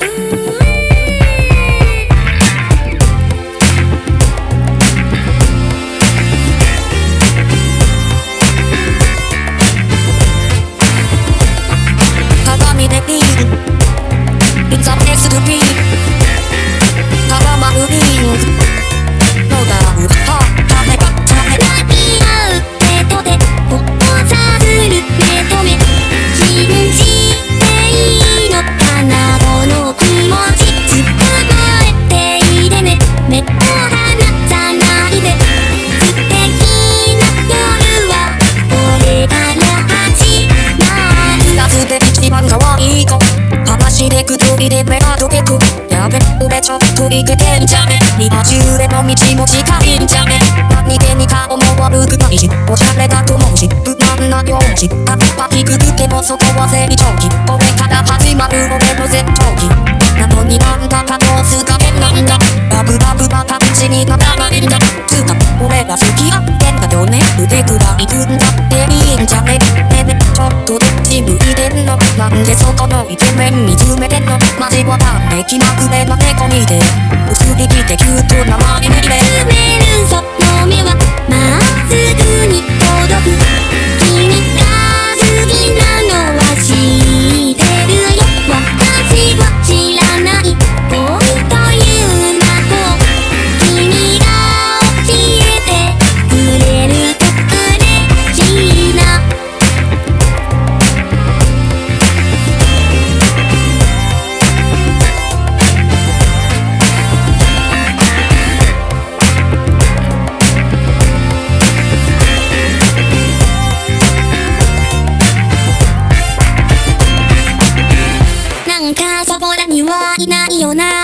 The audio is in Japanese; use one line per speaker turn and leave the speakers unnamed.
Mm-hmm. で目がどけくやべ俺ちょっといけてんじゃね今中への道も近いんじゃね何気に顔も悪くないしおしゃれだと思うし無難な用紙葉っぱ低くてもそこは成長期これから始まる俺の絶頂期なのになんだかどうすか変なんだラブラブバカ口にならないんだつうか俺が好き合ってんだよね腕くらい組んだっていいんじゃねなんでそこのイケメン見つめてんの。マジわかんね気まぐれな猫見て移りきてキュートな周りにね
埋めるその目はまっすぐに届くはい